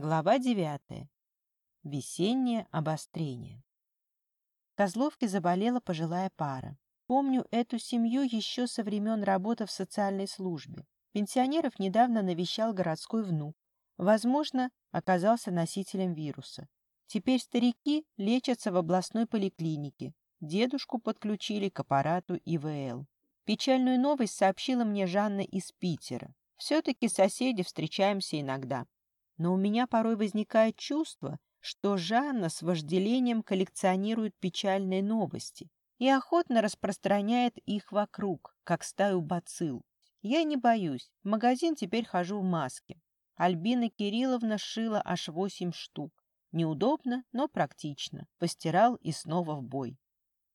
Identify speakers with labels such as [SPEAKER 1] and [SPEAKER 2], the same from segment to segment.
[SPEAKER 1] Глава девятая. Весеннее обострение. В Козловке заболела пожилая пара. Помню эту семью еще со времен работы в социальной службе. Пенсионеров недавно навещал городской внук. Возможно, оказался носителем вируса. Теперь старики лечатся в областной поликлинике. Дедушку подключили к аппарату ИВЛ. Печальную новость сообщила мне Жанна из Питера. Все-таки соседи встречаемся иногда но у меня порой возникает чувство, что Жанна с вожделением коллекционирует печальные новости и охотно распространяет их вокруг, как стаю бацилл. Я не боюсь, в магазин теперь хожу в маске. Альбина Кирилловна шила аж восемь штук. Неудобно, но практично. Постирал и снова в бой.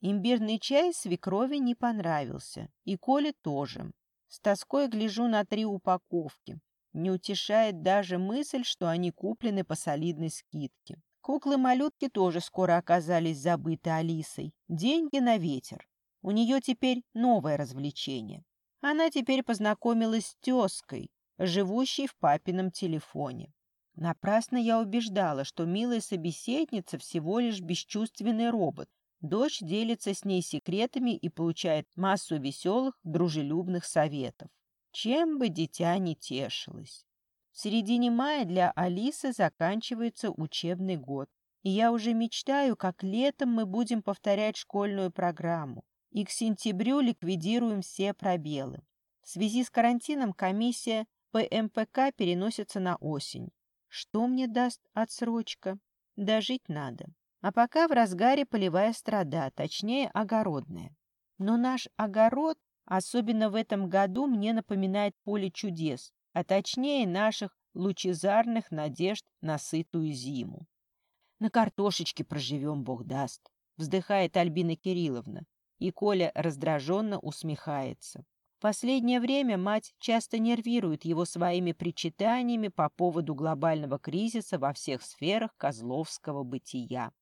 [SPEAKER 1] Имбирный чай свекрови не понравился, и Коле тоже. С тоской гляжу на три упаковки. Не утешает даже мысль, что они куплены по солидной скидке. Куклы-малютки тоже скоро оказались забыты Алисой. Деньги на ветер. У нее теперь новое развлечение. Она теперь познакомилась с тезкой, живущей в папином телефоне. Напрасно я убеждала, что милая собеседница всего лишь бесчувственный робот. Дочь делится с ней секретами и получает массу веселых, дружелюбных советов. Чем бы дитя не тешилось. В середине мая для Алисы заканчивается учебный год, и я уже мечтаю, как летом мы будем повторять школьную программу, и к сентябрю ликвидируем все пробелы. В связи с карантином комиссия по МПК переносится на осень. Что мне даст отсрочка? Дожить надо. А пока в разгаре полевая страда, точнее огородная. Но наш огород Особенно в этом году мне напоминает поле чудес, а точнее наших лучезарных надежд на сытую зиму. На картошечке проживем, Бог даст, вздыхает Альбина Кирилловна, и Коля раздраженно усмехается. В последнее время мать часто нервирует его своими причитаниями по поводу глобального кризиса во всех сферах козловского бытия.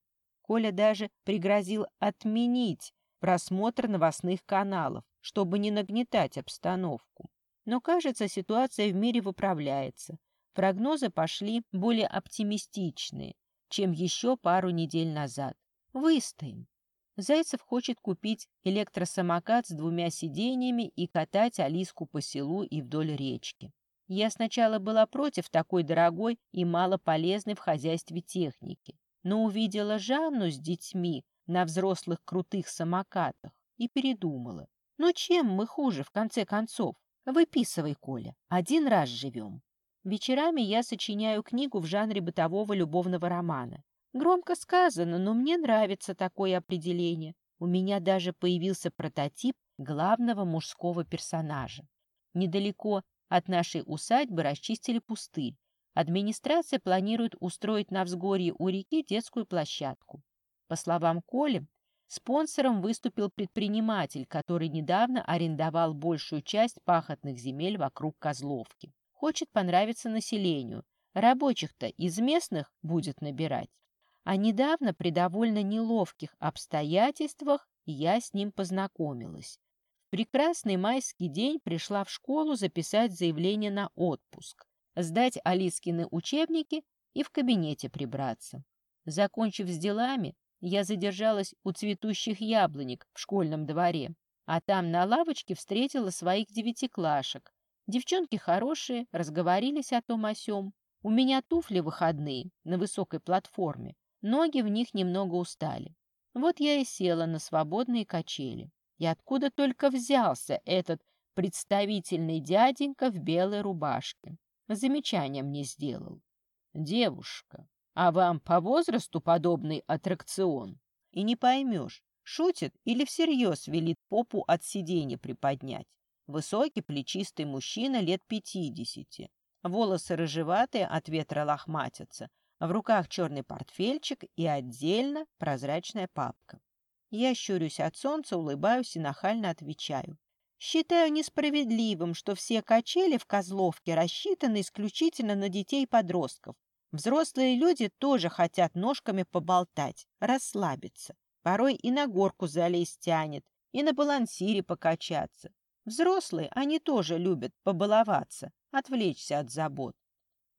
[SPEAKER 1] Коля даже пригрозил отменить просмотр новостных каналов, чтобы не нагнетать обстановку. Но, кажется, ситуация в мире выправляется. Прогнозы пошли более оптимистичные, чем еще пару недель назад. Выстоим. Зайцев хочет купить электросамокат с двумя сиденьями и катать Алиску по селу и вдоль речки. Я сначала была против такой дорогой и малополезной в хозяйстве техники, но увидела Жанну с детьми на взрослых крутых самокатах и передумала. Но чем мы хуже, в конце концов? Выписывай, Коля. Один раз живем. Вечерами я сочиняю книгу в жанре бытового любовного романа. Громко сказано, но мне нравится такое определение. У меня даже появился прототип главного мужского персонажа. Недалеко от нашей усадьбы расчистили пустырь. Администрация планирует устроить на взгорье у реки детскую площадку. По словам Коли, Спонсором выступил предприниматель, который недавно арендовал большую часть пахотных земель вокруг Козловки. Хочет понравиться населению. Рабочих-то из местных будет набирать. А недавно при довольно неловких обстоятельствах я с ним познакомилась. В прекрасный майский день пришла в школу записать заявление на отпуск, сдать Алискины учебники и в кабинете прибраться. Закончив с делами, я задержалась у цветущих яблонек в школьном дворе, а там на лавочке встретила своих девятиклашек. Девчонки хорошие, разговорились о том о сём. У меня туфли выходные на высокой платформе, ноги в них немного устали. Вот я и села на свободные качели. И откуда только взялся этот представительный дяденька в белой рубашке. Замечание мне сделал. «Девушка, а вам по возрасту подобный аттракцион? И не поймешь, шутит или всерьез велит попу от сиденья приподнять. Высокий плечистый мужчина лет пятидесяти. Волосы рыжеватые от ветра лохматятся. В руках черный портфельчик и отдельно прозрачная папка. Я щурюсь от солнца, улыбаюсь и нахально отвечаю. Считаю несправедливым, что все качели в Козловке рассчитаны исключительно на детей и подростков. Взрослые люди тоже хотят ножками поболтать, расслабиться. Порой и на горку залезть тянет, и на балансире покачаться. Взрослые, они тоже любят побаловаться, отвлечься от забот.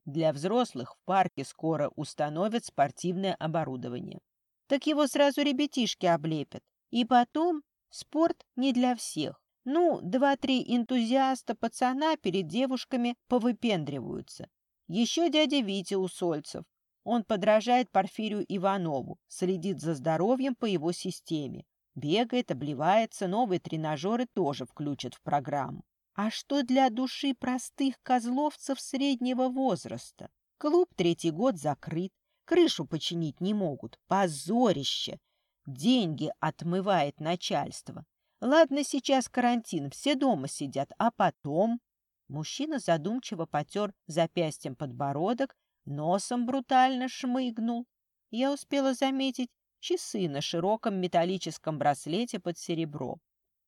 [SPEAKER 1] Для взрослых в парке скоро установят спортивное оборудование. Так его сразу ребятишки облепят. И потом, спорт не для всех. Ну, два-три энтузиаста пацана перед девушками повыпендриваются. Еще дядя Витя Усольцев. Он подражает Порфирию Иванову, следит за здоровьем по его системе. Бегает, обливается, новые тренажеры тоже включат в программу. А что для души простых козловцев среднего возраста? Клуб третий год закрыт, крышу починить не могут. Позорище! Деньги отмывает начальство. Ладно, сейчас карантин, все дома сидят, а потом... Мужчина задумчиво потер запястьем подбородок, носом брутально шмыгнул. Я успела заметить часы на широком металлическом браслете под серебро.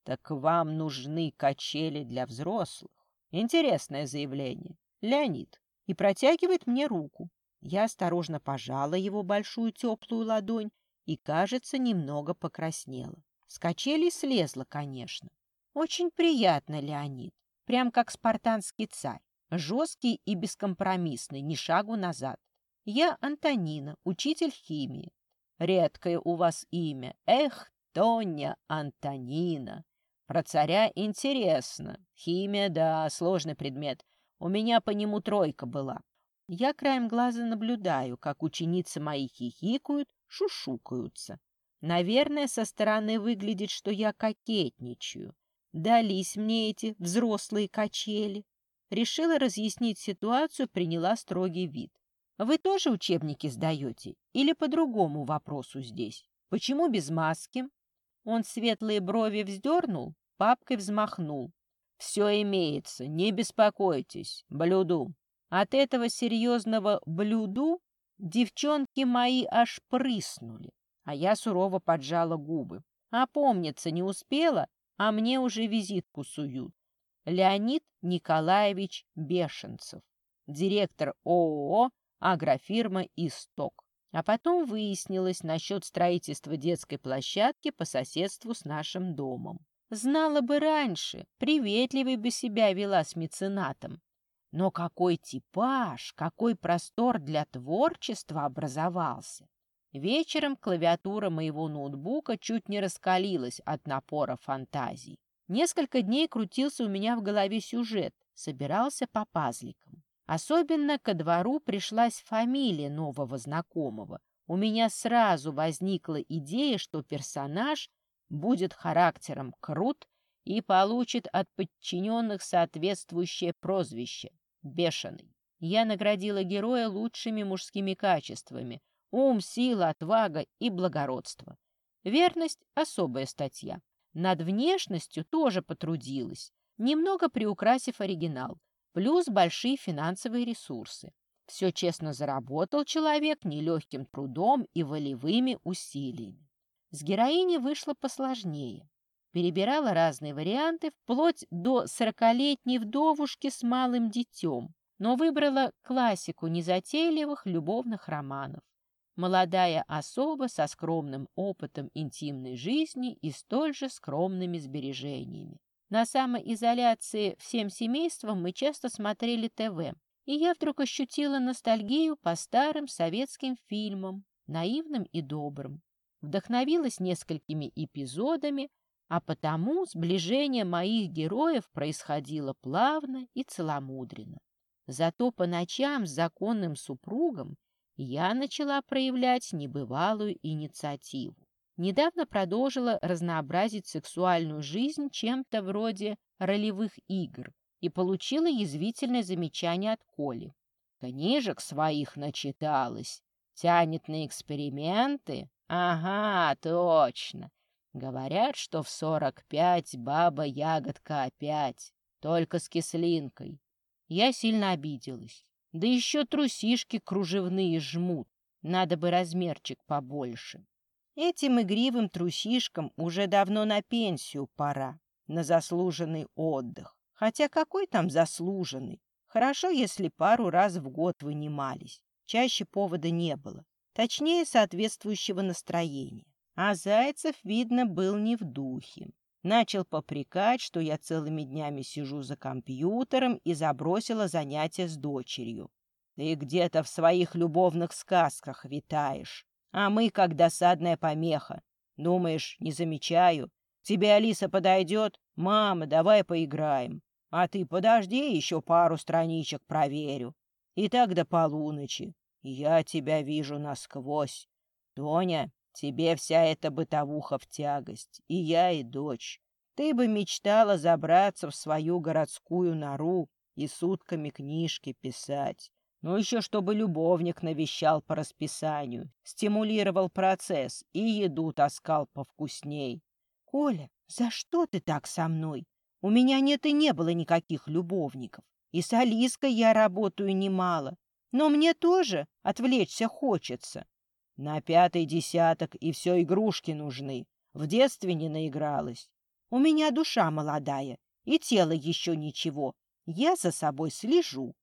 [SPEAKER 1] Так вам нужны качели для взрослых? Интересное заявление. Леонид. И протягивает мне руку. Я осторожно пожала его большую теплую ладонь и, кажется, немного покраснела. С качелей слезла, конечно. Очень приятно, Леонид. Прям как спартанский царь. Жесткий и бескомпромиссный, ни шагу назад. Я Антонина, учитель химии. Редкое у вас имя. Эх, Тоня Антонина. Про царя интересно. Химия, да, сложный предмет. У меня по нему тройка была. Я краем глаза наблюдаю, как ученицы мои хихикают, шушукаются. Наверное, со стороны выглядит, что я кокетничаю. Дались мне эти взрослые качели. Решила разъяснить ситуацию, приняла строгий вид. Вы тоже учебники сдаете? Или по другому вопросу здесь? Почему без маски? Он светлые брови вздернул, папкой взмахнул. Все имеется, не беспокойтесь, блюду. От этого серьезного блюду девчонки мои аж прыснули а я сурово поджала губы. Опомниться не успела, а мне уже визитку суют. Леонид Николаевич Бешенцев, директор ООО «Агрофирма «Исток». А потом выяснилось насчет строительства детской площадки по соседству с нашим домом. Знала бы раньше, приветливой бы себя вела с меценатом. Но какой типаж, какой простор для творчества образовался! Вечером клавиатура моего ноутбука чуть не раскалилась от напора фантазий. Несколько дней крутился у меня в голове сюжет, собирался по пазликам. Особенно ко двору пришлась фамилия нового знакомого. У меня сразу возникла идея, что персонаж будет характером крут и получит от подчиненных соответствующее прозвище — бешеный. Я наградила героя лучшими мужскими качествами — Ум, сила, отвага и благородство. Верность — особая статья. Над внешностью тоже потрудилась, немного приукрасив оригинал, плюс большие финансовые ресурсы. Все честно заработал человек нелегким трудом и волевыми усилиями. С героиней вышло посложнее. Перебирала разные варианты, вплоть до сорокалетней вдовушки с малым детем, но выбрала классику незатейливых любовных романов. Молодая особа со скромным опытом интимной жизни и столь же скромными сбережениями. На самоизоляции всем семейством мы часто смотрели ТВ, и я вдруг ощутила ностальгию по старым советским фильмам, наивным и добрым. Вдохновилась несколькими эпизодами, а потому сближение моих героев происходило плавно и целомудренно. Зато по ночам с законным супругом я начала проявлять небывалую инициативу. Недавно продолжила разнообразить сексуальную жизнь чем-то вроде ролевых игр и получила язвительное замечание от Коли. Книжек своих начиталась, тянет на эксперименты? Ага, точно. Говорят, что в сорок пять баба-ягодка опять, только с кислинкой. Я сильно обиделась. Да еще трусишки кружевные жмут. Надо бы размерчик побольше. Этим игривым трусишкам уже давно на пенсию пора, на заслуженный отдых. Хотя какой там заслуженный? Хорошо, если пару раз в год вынимались. Чаще повода не было. Точнее, соответствующего настроения. А Зайцев, видно, был не в духе. Начал попрекать, что я целыми днями сижу за компьютером и забросила занятия с дочерью.
[SPEAKER 2] Ты где-то в своих любовных сказках витаешь, а мы как досадная помеха. Думаешь, не замечаю? Тебе Алиса подойдет? Мама, давай поиграем. А ты подожди, еще пару страничек проверю. И так до полуночи. Я тебя вижу насквозь. Тоня, тебе вся эта бытовуха в тягость. И я, и дочь. Ты бы мечтала забраться в свою городскую нору и сутками книжки писать. Ну, еще чтобы любовник навещал по расписанию, стимулировал процесс и еду таскал повкусней.
[SPEAKER 1] — Коля, за что ты так со мной? У меня нет и не было никаких любовников. И с Алиской я работаю немало. Но мне тоже отвлечься хочется.
[SPEAKER 2] На пятый десяток и все игрушки нужны. В детстве не наигралась.
[SPEAKER 1] У меня душа молодая, и тело еще ничего. Я за собой слежу.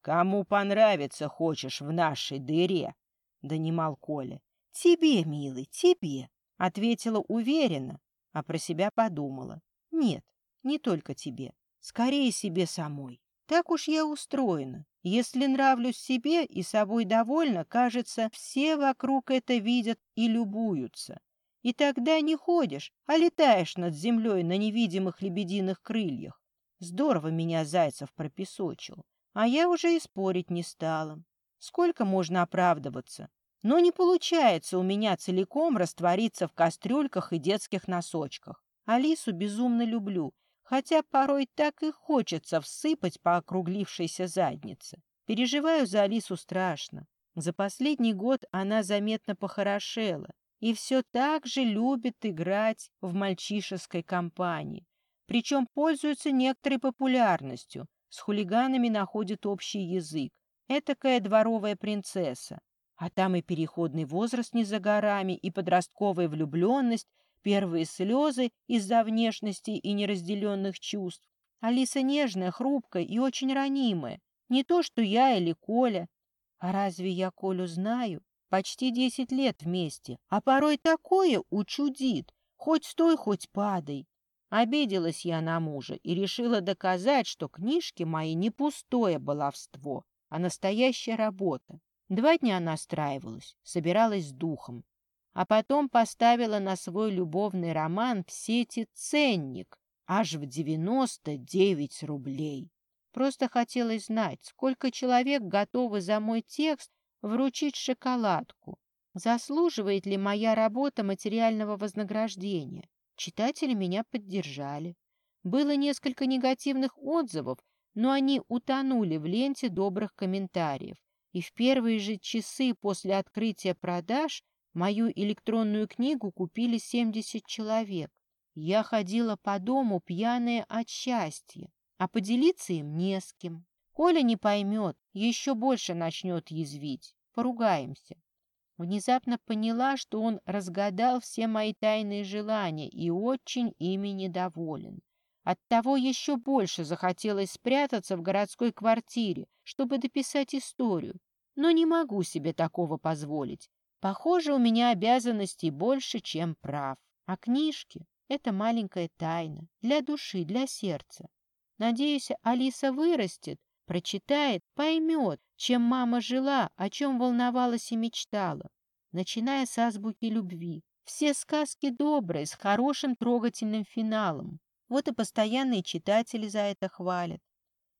[SPEAKER 2] Кому понравится хочешь в нашей дыре? Донимал Коля.
[SPEAKER 1] Тебе, милый, тебе. Ответила уверенно, а про себя подумала. Нет, не только тебе. Скорее себе самой. Так уж я устроена. Если нравлюсь себе и собой довольна, кажется, все вокруг это видят и любуются. И тогда не ходишь, а летаешь над землей на невидимых лебединых крыльях. Здорово меня Зайцев пропесочил, а я уже и спорить не стала. Сколько можно оправдываться? Но не получается у меня целиком раствориться в кастрюльках и детских носочках. Алису безумно люблю, хотя порой так и хочется всыпать по округлившейся заднице. Переживаю за Алису страшно. За последний год она заметно похорошела и все так же любит играть в мальчишеской компании. Причем пользуется некоторой популярностью, с хулиганами находит общий язык. Этакая дворовая принцесса. А там и переходный возраст не за горами, и подростковая влюбленность, первые слезы из-за внешности и неразделенных чувств. Алиса нежная, хрупкая и очень ранимая. Не то, что я или Коля. А разве я Колю знаю? Почти десять лет вместе. А порой такое учудит. Хоть стой, хоть падай. Обиделась я на мужа и решила доказать, что книжки мои не пустое баловство, а настоящая работа. Два дня настраивалась, собиралась с духом а потом поставила на свой любовный роман в сети ценник аж в 99 рублей. Просто хотелось знать, сколько человек готовы за мой текст вручить шоколадку. Заслуживает ли моя работа материального вознаграждения? Читатели меня поддержали. Было несколько негативных отзывов, но они утонули в ленте добрых комментариев. И в первые же часы после открытия продаж Мою электронную книгу купили 70 человек. Я ходила по дому пьяная от счастья, а поделиться им не с кем. Коля не поймет, еще больше начнет язвить. Поругаемся. Внезапно поняла, что он разгадал все мои тайные желания и очень ими недоволен. Оттого еще больше захотелось спрятаться в городской квартире, чтобы дописать историю. Но не могу себе такого позволить. Похоже, у меня обязанностей больше, чем прав. А книжки — это маленькая тайна для души, для сердца. Надеюсь, Алиса вырастет, прочитает, поймет, чем мама жила, о чем волновалась и мечтала. Начиная с азбуки любви. Все сказки добрые, с хорошим трогательным финалом. Вот и постоянные читатели за это хвалят.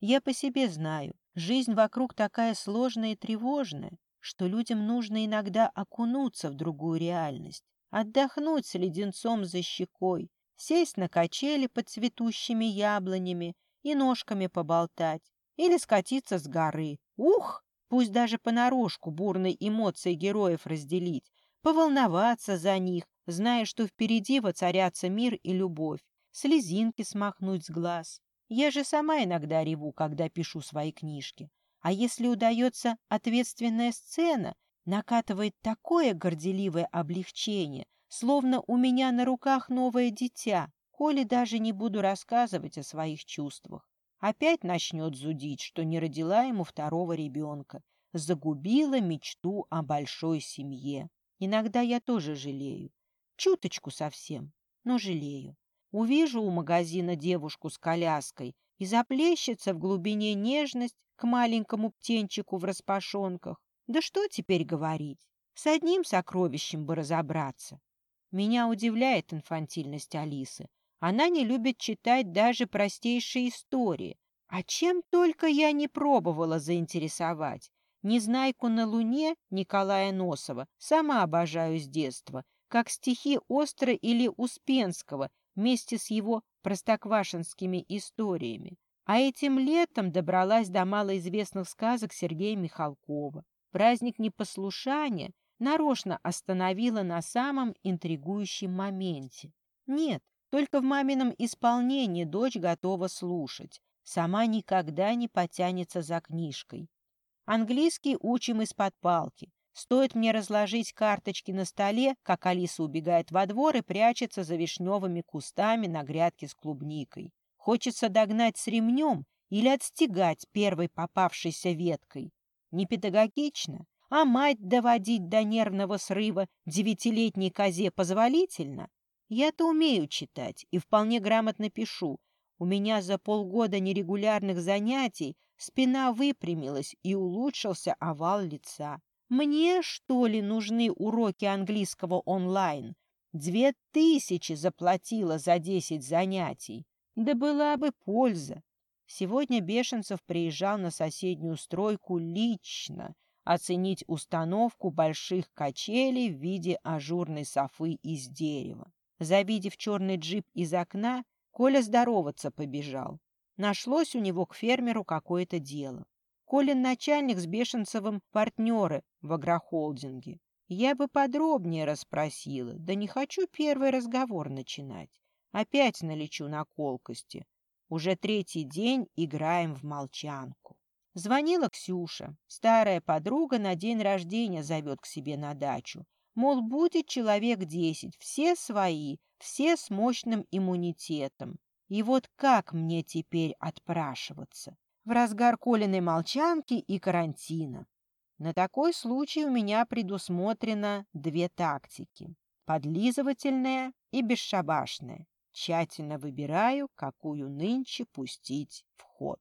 [SPEAKER 1] Я по себе знаю, жизнь вокруг такая сложная и тревожная, что людям нужно иногда окунуться в другую реальность, отдохнуть с леденцом за щекой, сесть на качели под цветущими яблонями и ножками поболтать, или скатиться с горы. Ух! Пусть даже понарошку бурной эмоции героев разделить, поволноваться за них, зная, что впереди воцарятся мир и любовь, слезинки смахнуть с глаз. Я же сама иногда реву, когда пишу свои книжки. А если удается ответственная сцена, накатывает такое горделивое облегчение, словно у меня на руках новое дитя. Коле даже не буду рассказывать о своих чувствах. Опять начнет зудить, что не родила ему второго ребенка, загубила мечту о большой семье. Иногда я тоже жалею. Чуточку совсем, но жалею. Увижу у магазина девушку с коляской, и заплещется в глубине нежность, к маленькому птенчику в распашонках. Да что теперь говорить? С одним сокровищем бы разобраться. Меня удивляет инфантильность Алисы. Она не любит читать даже простейшие истории. А чем только я не пробовала заинтересовать. Незнайку на Луне Николая Носова сама обожаю с детства, как стихи Остра или Успенского вместе с его простоквашинскими историями. А этим летом добралась до малоизвестных сказок Сергея Михалкова. Праздник непослушания нарочно остановила на самом интригующем моменте. Нет, только в мамином исполнении дочь готова слушать. Сама никогда не потянется за книжкой. Английский учим из-под палки. Стоит мне разложить карточки на столе, как Алиса убегает во двор и прячется за вишневыми кустами на грядке с клубникой. Хочется догнать с ремнем или отстегать первой попавшейся веткой. Не педагогично, а мать доводить до нервного срыва девятилетней козе позволительно. Я-то умею читать и вполне грамотно пишу. У меня за полгода нерегулярных занятий спина выпрямилась и улучшился овал лица. Мне, что ли, нужны уроки английского онлайн? Две тысячи заплатила за десять занятий. Да была бы польза. Сегодня Бешенцев приезжал на соседнюю стройку лично оценить установку больших качелей в виде ажурной софы из дерева. Завидев черный джип из окна, Коля здороваться побежал. Нашлось у него к фермеру какое-то дело. Колин начальник с Бешенцевым партнеры в агрохолдинге. Я бы подробнее расспросила, да не хочу первый разговор начинать. Опять налечу на колкости. Уже третий день играем в молчанку. Звонила Ксюша. Старая подруга на день рождения зовет к себе на дачу. Мол, будет человек десять, все свои, все с мощным иммунитетом. И вот как мне теперь отпрашиваться? В разгар Колиной молчанки и карантина. На такой случай у меня предусмотрено две тактики. Подлизывательная и бесшабашная. Тщательно выбираю, какую нынче пустить в ход.